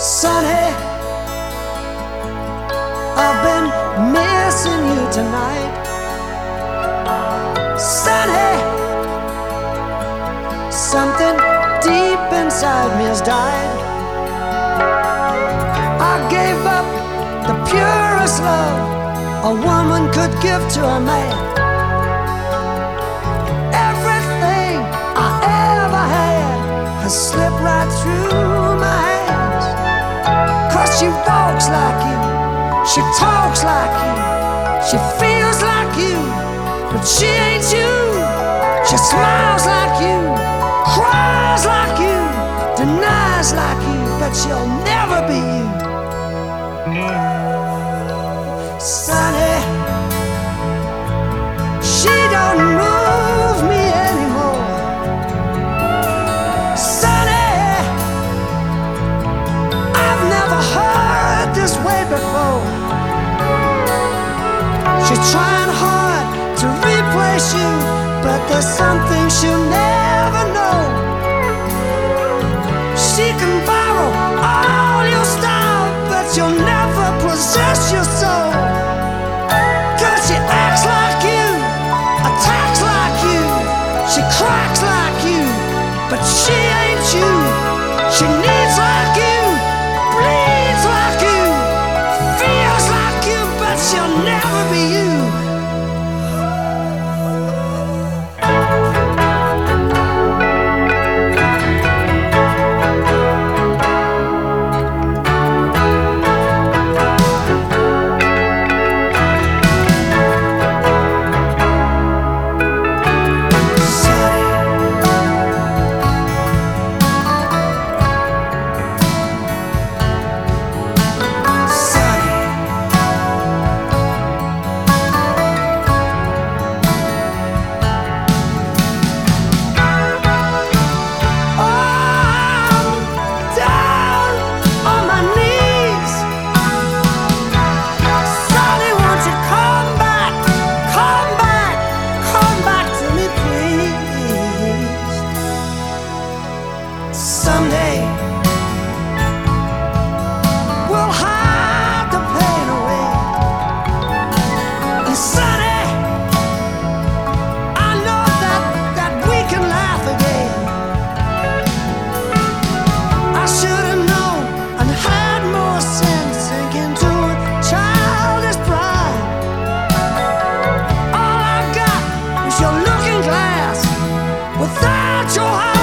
Sonny, I've been missing you tonight. Sonny, something deep inside me has died. I gave up the purest love a woman could give to a man. Everything I ever had has slipped right through she walks like you, she talks like you, she feels like you, but she ain't you. She smiles like you, cries like you, denies like you, but she'll never be you. Sonny, something she'll never not your heart.